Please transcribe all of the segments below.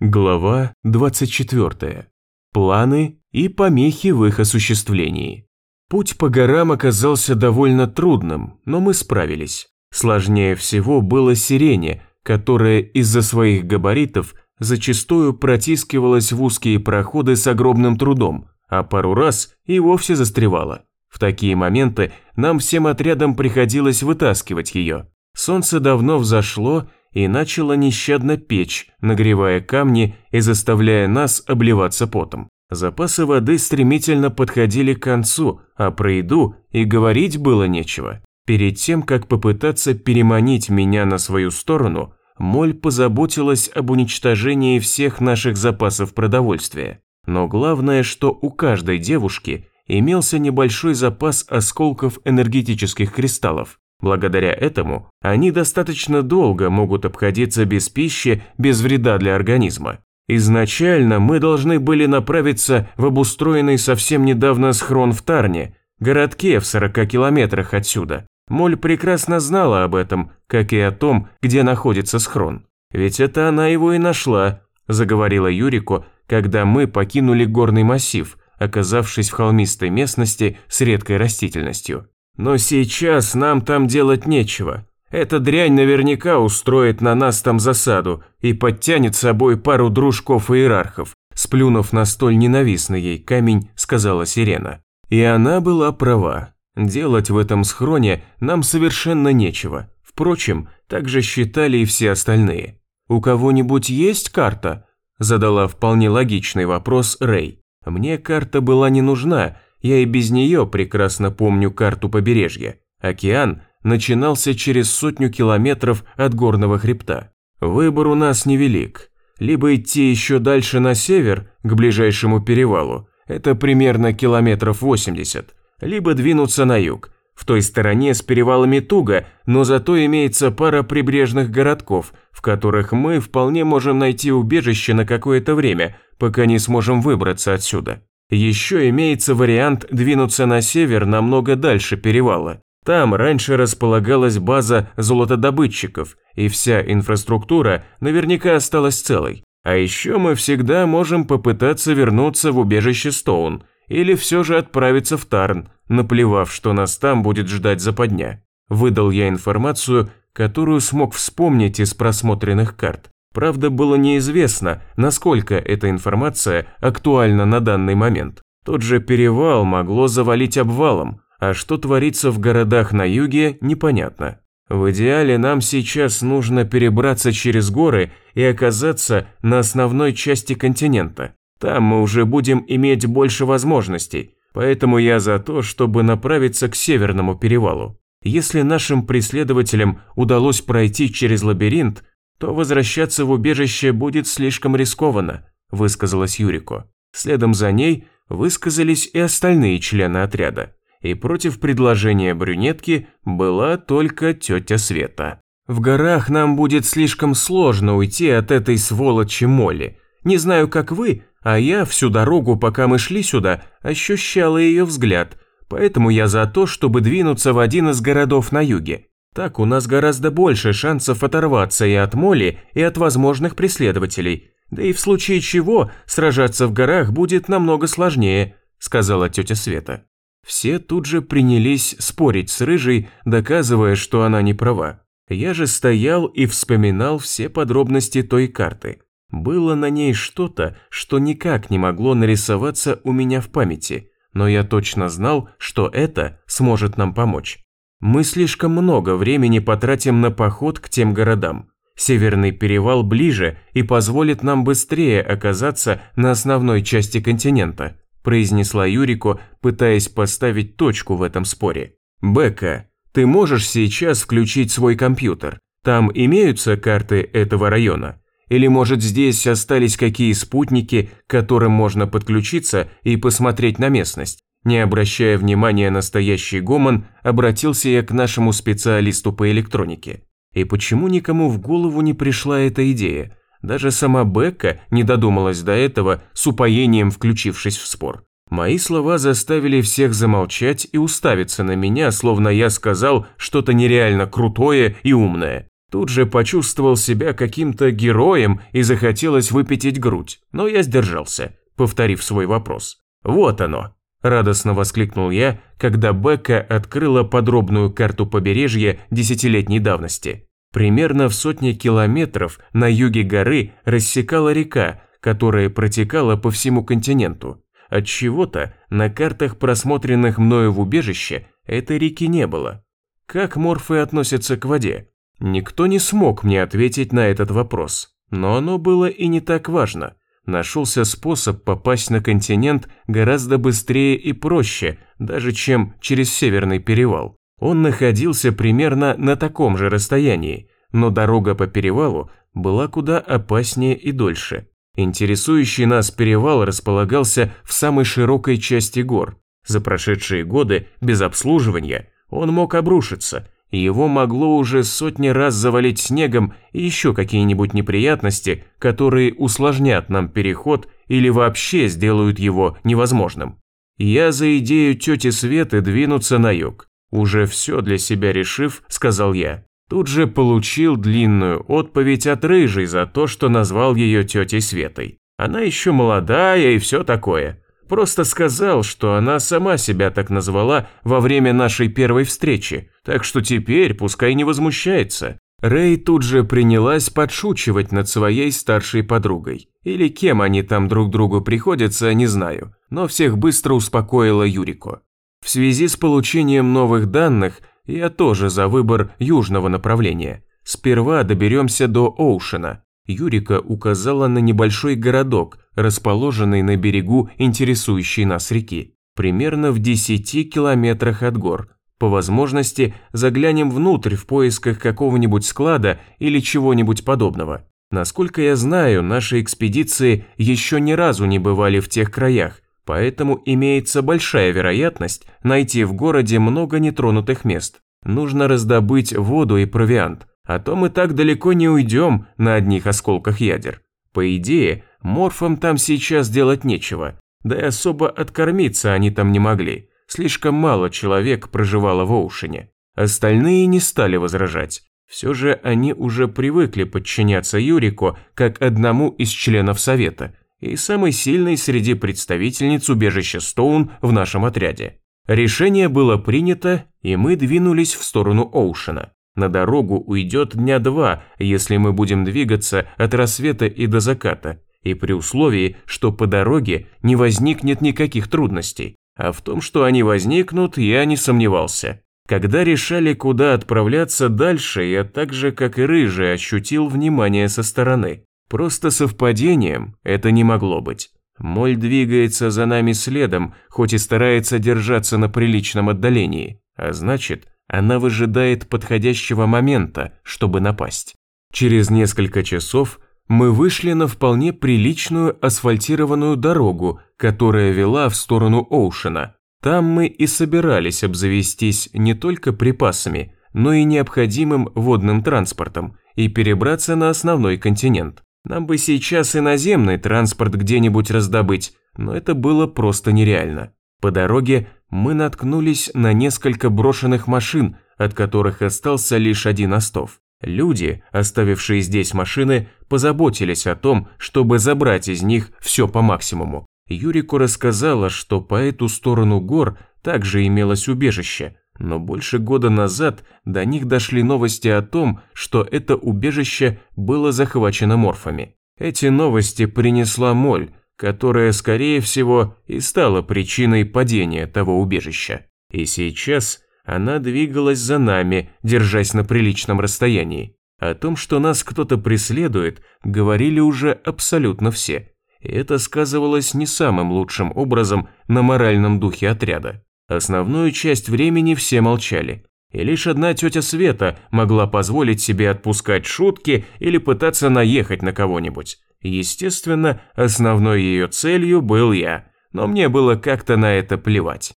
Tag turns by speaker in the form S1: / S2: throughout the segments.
S1: Глава 24. Планы и помехи в их осуществлении. Путь по горам оказался довольно трудным, но мы справились. Сложнее всего было сирене, которая из-за своих габаритов зачастую протискивалась в узкие проходы с огромным трудом, а пару раз и вовсе застревала. В такие моменты нам всем отрядом приходилось вытаскивать ее. Солнце давно взошло, и начала нещадно печь, нагревая камни и заставляя нас обливаться потом. Запасы воды стремительно подходили к концу, а про еду и говорить было нечего. Перед тем, как попытаться переманить меня на свою сторону, Моль позаботилась об уничтожении всех наших запасов продовольствия. Но главное, что у каждой девушки имелся небольшой запас осколков энергетических кристаллов, Благодаря этому они достаточно долго могут обходиться без пищи, без вреда для организма. Изначально мы должны были направиться в обустроенный совсем недавно схрон в Тарне, городке в 40 километрах отсюда. Моль прекрасно знала об этом, как и о том, где находится схрон. Ведь это она его и нашла, заговорила Юрико, когда мы покинули горный массив, оказавшись в холмистой местности с редкой растительностью. Но сейчас нам там делать нечего. Эта дрянь наверняка устроит на нас там засаду и подтянет с собой пару дружков-иерархов. Сплюнув на столь ненавистный ей камень, сказала Сирена. И она была права. Делать в этом схроне нам совершенно нечего. Впрочем, так же считали и все остальные. «У кого-нибудь есть карта?» Задала вполне логичный вопрос Рэй. Мне карта была не нужна, я и без нее прекрасно помню карту побережья. Океан начинался через сотню километров от горного хребта. Выбор у нас невелик. Либо идти еще дальше на север, к ближайшему перевалу, это примерно километров 80, либо двинуться на юг. В той стороне с перевалами туго, но зато имеется пара прибрежных городков, в которых мы вполне можем найти убежище на какое-то время, пока не сможем выбраться отсюда. Еще имеется вариант двинуться на север намного дальше перевала. Там раньше располагалась база золотодобытчиков, и вся инфраструктура наверняка осталась целой. А еще мы всегда можем попытаться вернуться в убежище Стоун, или все же отправиться в Тарн, наплевав, что нас там будет ждать западня. Выдал я информацию, которую смог вспомнить из просмотренных карт. Правда, было неизвестно, насколько эта информация актуальна на данный момент. Тот же перевал могло завалить обвалом, а что творится в городах на юге, непонятно. В идеале нам сейчас нужно перебраться через горы и оказаться на основной части континента. Там мы уже будем иметь больше возможностей, поэтому я за то, чтобы направиться к северному перевалу. Если нашим преследователям удалось пройти через лабиринт, то возвращаться в убежище будет слишком рискованно», – высказалась Юрико. Следом за ней высказались и остальные члены отряда. И против предложения брюнетки была только тетя Света. «В горах нам будет слишком сложно уйти от этой сволочи Молли. Не знаю, как вы, а я всю дорогу, пока мы шли сюда, ощущала ее взгляд, поэтому я за то, чтобы двинуться в один из городов на юге. Так у нас гораздо больше шансов оторваться и от моли, и от возможных преследователей. Да и в случае чего сражаться в горах будет намного сложнее», – сказала тетя Света. Все тут же принялись спорить с Рыжей, доказывая, что она не права. Я же стоял и вспоминал все подробности той карты. Было на ней что-то, что никак не могло нарисоваться у меня в памяти, но я точно знал, что это сможет нам помочь. Мы слишком много времени потратим на поход к тем городам. Северный перевал ближе и позволит нам быстрее оказаться на основной части континента, произнесла Юрико, пытаясь поставить точку в этом споре. Бека, ты можешь сейчас включить свой компьютер? Там имеются карты этого района? Или может здесь остались какие спутники, к которым можно подключиться и посмотреть на местность? Не обращая внимания на стоящий гомон, обратился я к нашему специалисту по электронике. И почему никому в голову не пришла эта идея? Даже сама Бекка не додумалась до этого, с упоением включившись в спор. Мои слова заставили всех замолчать и уставиться на меня, словно я сказал что-то нереально крутое и умное. Тут же почувствовал себя каким-то героем и захотелось выпятить грудь, но я сдержался, повторив свой вопрос. «Вот оно!» – радостно воскликнул я, когда Бекка открыла подробную карту побережья десятилетней давности. Примерно в сотне километров на юге горы рассекала река, которая протекала по всему континенту. От чего-то на картах, просмотренных мною в убежище, этой реки не было. Как морфы относятся к воде? Никто не смог мне ответить на этот вопрос, но оно было и не так важно. Нашелся способ попасть на континент гораздо быстрее и проще, даже чем через Северный перевал. Он находился примерно на таком же расстоянии, но дорога по перевалу была куда опаснее и дольше. Интересующий нас перевал располагался в самой широкой части гор. За прошедшие годы без обслуживания он мог обрушиться – его могло уже сотни раз завалить снегом и еще какие-нибудь неприятности, которые усложнят нам переход или вообще сделают его невозможным. Я за идею тети Светы двинуться на юг. Уже все для себя решив, сказал я. Тут же получил длинную отповедь от Рыжей за то, что назвал ее тетей Светой. Она еще молодая и все такое. Просто сказал, что она сама себя так назвала во время нашей первой встречи, так что теперь пускай не возмущается. Рэй тут же принялась подшучивать над своей старшей подругой. Или кем они там друг другу приходятся, не знаю, но всех быстро успокоила Юрико. В связи с получением новых данных, я тоже за выбор южного направления. Сперва доберемся до Оушена, Юрика указала на небольшой городок, расположенный на берегу интересующей нас реки, примерно в 10 километрах от гор. По возможности заглянем внутрь в поисках какого-нибудь склада или чего-нибудь подобного. Насколько я знаю, наши экспедиции еще ни разу не бывали в тех краях, поэтому имеется большая вероятность найти в городе много нетронутых мест. Нужно раздобыть воду и провиант, а то мы так далеко не уйдем на одних осколках ядер. По идее, морфам там сейчас делать нечего, да и особо откормиться они там не могли. Слишком мало человек проживало в Оушене. Остальные не стали возражать. Все же они уже привыкли подчиняться Юрику как одному из членов Совета и самой сильной среди представительниц убежища Стоун в нашем отряде. Решение было принято, и мы двинулись в сторону Оушена. На дорогу уйдет дня два, если мы будем двигаться от рассвета и до заката, и при условии, что по дороге не возникнет никаких трудностей. А в том, что они возникнут, я не сомневался. Когда решали, куда отправляться дальше, я так же, как и Рыжий, ощутил внимание со стороны. Просто совпадением это не могло быть. Моль двигается за нами следом, хоть и старается держаться на приличном отдалении, а значит, она выжидает подходящего момента, чтобы напасть. Через несколько часов мы вышли на вполне приличную асфальтированную дорогу, которая вела в сторону Оушена. Там мы и собирались обзавестись не только припасами, но и необходимым водным транспортом и перебраться на основной континент. Нам бы сейчас и наземный транспорт где-нибудь раздобыть, но это было просто нереально. По дороге мы наткнулись на несколько брошенных машин, от которых остался лишь один остов. Люди, оставившие здесь машины, позаботились о том, чтобы забрать из них все по максимуму. Юрику рассказала, что по эту сторону гор также имелось убежище, но больше года назад до них дошли новости о том, что это убежище было захвачено морфами. Эти новости принесла Моль, которая, скорее всего, и стала причиной падения того убежища. И сейчас она двигалась за нами, держась на приличном расстоянии. О том, что нас кто-то преследует, говорили уже абсолютно все. И это сказывалось не самым лучшим образом на моральном духе отряда. Основную часть времени все молчали. И лишь одна тетя Света могла позволить себе отпускать шутки или пытаться наехать на кого-нибудь. Естественно, основной ее целью был я, но мне было как-то на это плевать.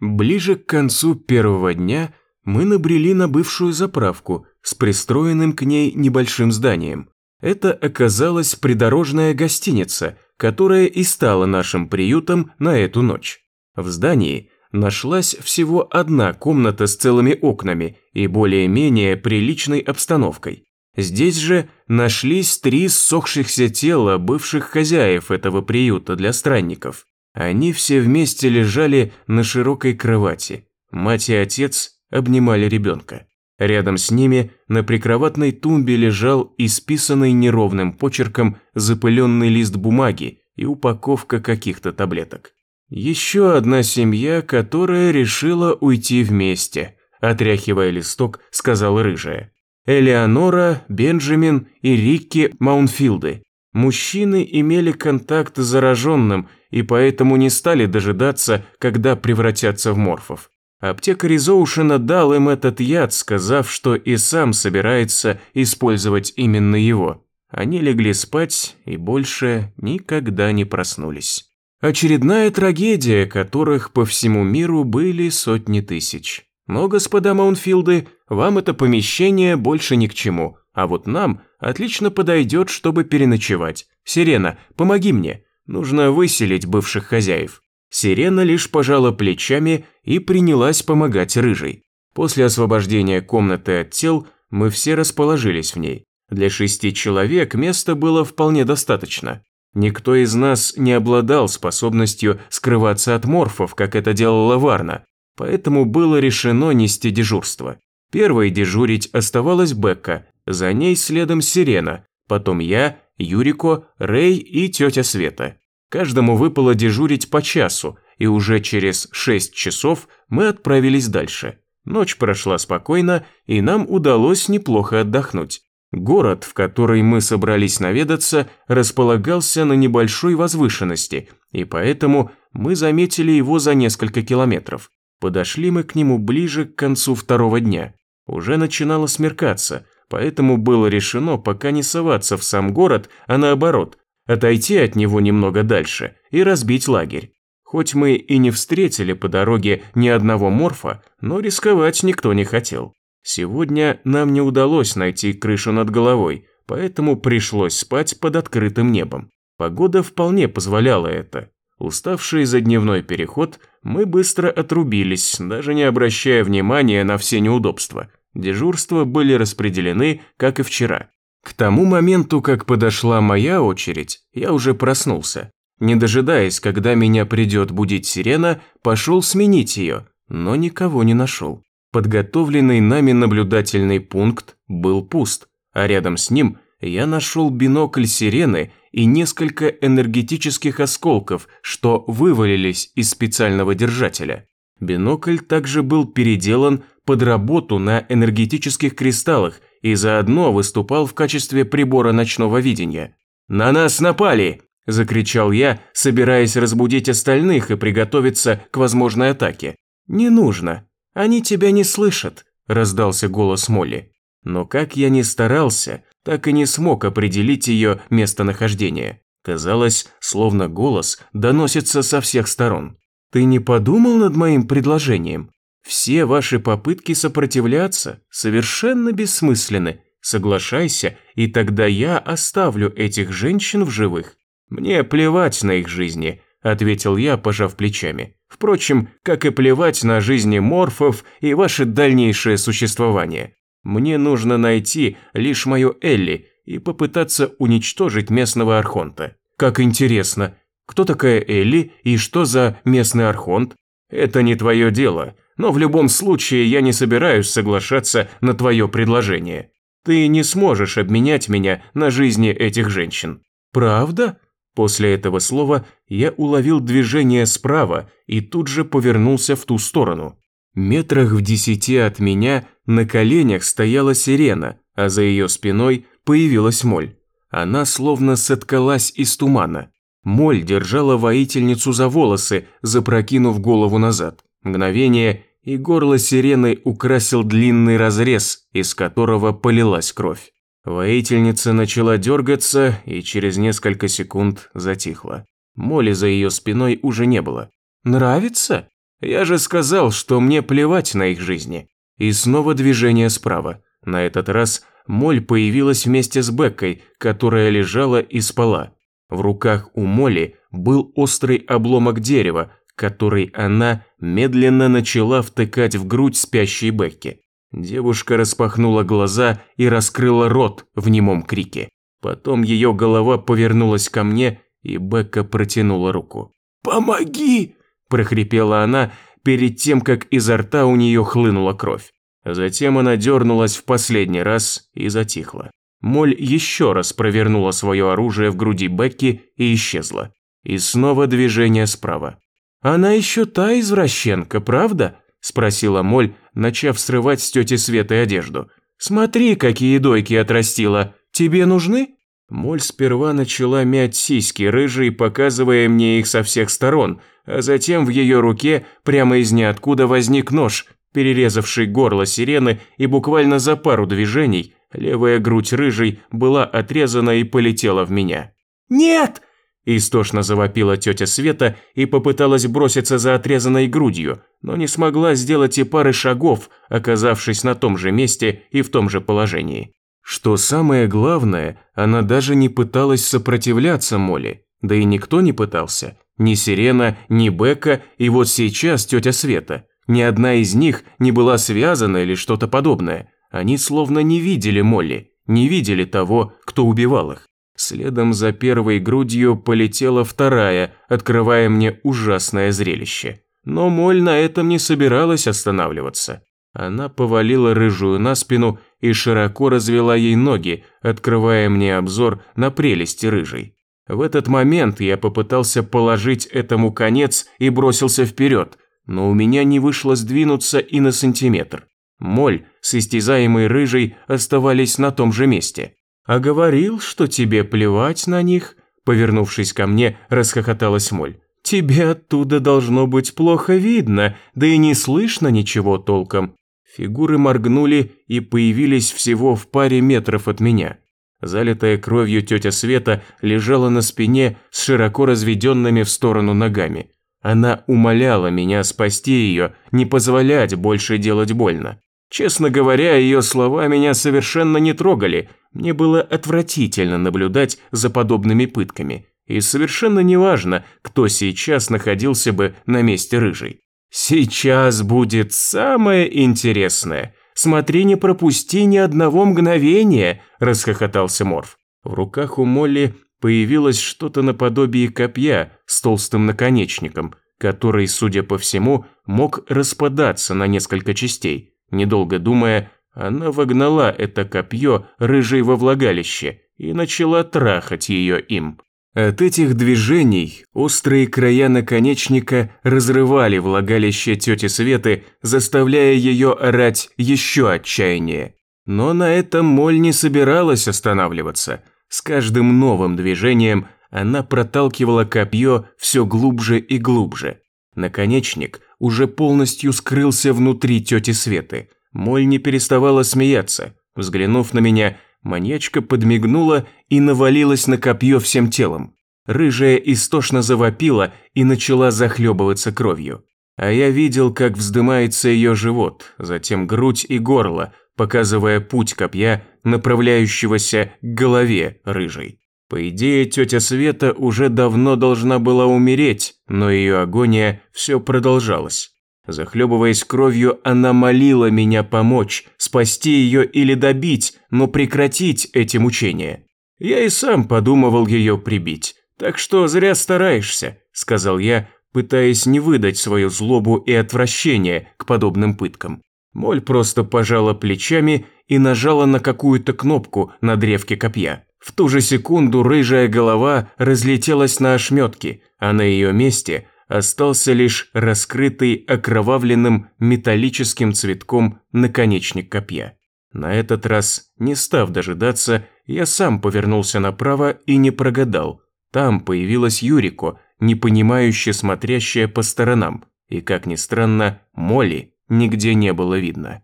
S1: Ближе к концу первого дня мы набрели на бывшую заправку с пристроенным к ней небольшим зданием. Это оказалась придорожная гостиница, которая и стала нашим приютом на эту ночь. В здании нашлась всего одна комната с целыми окнами и более-менее приличной обстановкой. Здесь же нашлись три ссохшихся тела бывших хозяев этого приюта для странников. Они все вместе лежали на широкой кровати. Мать и отец обнимали ребенка. Рядом с ними на прикроватной тумбе лежал исписанный неровным почерком запыленный лист бумаги и упаковка каких-то таблеток. Еще одна семья, которая решила уйти вместе, отряхивая листок, сказала рыжая. Элеонора, Бенджамин и Рикки Маунфилды. Мужчины имели контакт с зараженным и поэтому не стали дожидаться, когда превратятся в морфов. Аптекарь из Оушена дал им этот яд, сказав, что и сам собирается использовать именно его. Они легли спать и больше никогда не проснулись. Очередная трагедия, которых по всему миру были сотни тысяч. Но, господа Маунфилды, вам это помещение больше ни к чему, а вот нам отлично подойдет, чтобы переночевать. Сирена, помоги мне, нужно выселить бывших хозяев». Сирена лишь пожала плечами и принялась помогать рыжей. После освобождения комнаты от тел мы все расположились в ней. Для шести человек места было вполне достаточно. Никто из нас не обладал способностью скрываться от морфов, как это делала Варна, поэтому было решено нести дежурство. Первой дежурить оставалась Бекка, за ней следом Сирена, потом я, Юрико, Рэй и тетя Света. Каждому выпало дежурить по часу, и уже через 6 часов мы отправились дальше. Ночь прошла спокойно, и нам удалось неплохо отдохнуть. Город, в который мы собрались наведаться, располагался на небольшой возвышенности, и поэтому мы заметили его за несколько километров. Подошли мы к нему ближе к концу второго дня. Уже начинало смеркаться, поэтому было решено пока не соваться в сам город, а наоборот, отойти от него немного дальше и разбить лагерь. Хоть мы и не встретили по дороге ни одного морфа, но рисковать никто не хотел. Сегодня нам не удалось найти крышу над головой, поэтому пришлось спать под открытым небом. Погода вполне позволяла это. Уставшие за дневной переход, мы быстро отрубились, даже не обращая внимания на все неудобства. Дежурства были распределены, как и вчера. К тому моменту, как подошла моя очередь, я уже проснулся. Не дожидаясь, когда меня придет будить сирена, пошел сменить ее, но никого не нашел. Подготовленный нами наблюдательный пункт был пуст, а рядом с ним я нашел бинокль сирены и несколько энергетических осколков, что вывалились из специального держателя. Бинокль также был переделан под работу на энергетических кристаллах и заодно выступал в качестве прибора ночного видения. «На нас напали!» – закричал я, собираясь разбудить остальных и приготовиться к возможной атаке. «Не нужно. Они тебя не слышат», – раздался голос Молли. Но как я ни старался, так и не смог определить ее местонахождение. Казалось, словно голос доносится со всех сторон. «Ты не подумал над моим предложением? Все ваши попытки сопротивляться совершенно бессмысленны. Соглашайся, и тогда я оставлю этих женщин в живых. Мне плевать на их жизни», – ответил я, пожав плечами. «Впрочем, как и плевать на жизни морфов и ваше дальнейшее существование. Мне нужно найти лишь мою Элли и попытаться уничтожить местного архонта. Как интересно, кто такая Элли и что за местный архонт? Это не твое дело, но в любом случае я не собираюсь соглашаться на твое предложение. Ты не сможешь обменять меня на жизни этих женщин. Правда? После этого слова я уловил движение справа и тут же повернулся в ту сторону. Метрах в десяти от меня на коленях стояла сирена, а за ее спиной появилась моль. Она словно соткалась из тумана. Моль держала воительницу за волосы, запрокинув голову назад. Мгновение, и горло сирены украсил длинный разрез, из которого полилась кровь. Воительница начала дергаться и через несколько секунд затихла. Моли за ее спиной уже не было. «Нравится?» Я же сказал, что мне плевать на их жизни. И снова движение справа. На этот раз Моль появилась вместе с Беккой, которая лежала и спала. В руках у Молли был острый обломок дерева, который она медленно начала втыкать в грудь спящей Бекки. Девушка распахнула глаза и раскрыла рот в немом крике. Потом ее голова повернулась ко мне, и Бекка протянула руку. «Помоги!» – прохрипела она перед тем, как изо рта у нее хлынула кровь. Затем она дернулась в последний раз и затихла. Моль еще раз провернула свое оружие в груди Бекки и исчезла. И снова движение справа. «Она еще та извращенка, правда?» – спросила Моль, начав срывать с тети Светы одежду. «Смотри, какие дойки отрастила. Тебе нужны?» Моль сперва начала мять сиськи рыжие, показывая мне их со всех сторон, а затем в ее руке прямо из ниоткуда возник нож, перерезавший горло сирены, и буквально за пару движений левая грудь рыжей была отрезана и полетела в меня. «Нет!» Истошно завопила тетя Света и попыталась броситься за отрезанной грудью, но не смогла сделать и пары шагов, оказавшись на том же месте и в том же положении. Что самое главное, она даже не пыталась сопротивляться Молли, да и никто не пытался. Ни Сирена, ни Бека и вот сейчас тетя Света. Ни одна из них не была связана или что-то подобное. Они словно не видели Молли, не видели того, кто убивал их. Следом за первой грудью полетела вторая, открывая мне ужасное зрелище. Но Моль на этом не собиралась останавливаться. Она повалила рыжую на спину и широко развела ей ноги, открывая мне обзор на прелести рыжей. В этот момент я попытался положить этому конец и бросился вперед, но у меня не вышло сдвинуться и на сантиметр. Моль с истязаемой рыжей оставались на том же месте. «А говорил, что тебе плевать на них?» Повернувшись ко мне, расхохоталась Моль. «Тебе оттуда должно быть плохо видно, да и не слышно ничего толком». Фигуры моргнули и появились всего в паре метров от меня. Залитая кровью тетя Света лежала на спине с широко разведенными в сторону ногами. Она умоляла меня спасти ее, не позволять больше делать больно. Честно говоря, ее слова меня совершенно не трогали. Мне было отвратительно наблюдать за подобными пытками. И совершенно неважно, кто сейчас находился бы на месте рыжей. Сейчас будет самое интересное. Смотри, не пропусти ни одного мгновения, расхохотался Морф. В руках у Молли появилось что-то наподобие копья с толстым наконечником, который, судя по всему, мог распадаться на несколько частей. Недолго думая, она вогнала это копье рыжей во влагалище и начала трахать ее им. От этих движений острые края наконечника разрывали влагалище тети Светы, заставляя ее орать еще отчаяннее. Но на этом Моль не собиралась останавливаться. С каждым новым движением она проталкивала копье все глубже и глубже. Наконечник уже полностью скрылся внутри тети Светы. Моль не переставала смеяться. Взглянув на меня, маньячка подмигнула и навалилась на копье всем телом. Рыжая истошно завопила и начала захлебываться кровью. А я видел, как вздымается ее живот, затем грудь и горло, показывая путь копья, направляющегося к голове рыжей. По идее, тетя Света уже давно должна была умереть, но ее агония все продолжалась. Захлебываясь кровью, она молила меня помочь, спасти ее или добить, но прекратить эти мучения. Я и сам подумывал ее прибить. Так что зря стараешься, сказал я, пытаясь не выдать свою злобу и отвращение к подобным пыткам. Моль просто пожала плечами и нажала на какую-то кнопку на древке копья. В ту же секунду рыжая голова разлетелась на ошметки, а на ее месте остался лишь раскрытый окровавленным металлическим цветком наконечник копья. На этот раз, не став дожидаться, я сам повернулся направо и не прогадал. Там появилась Юрико, непонимающе смотрящая по сторонам, и, как ни странно, Молли нигде не было видно.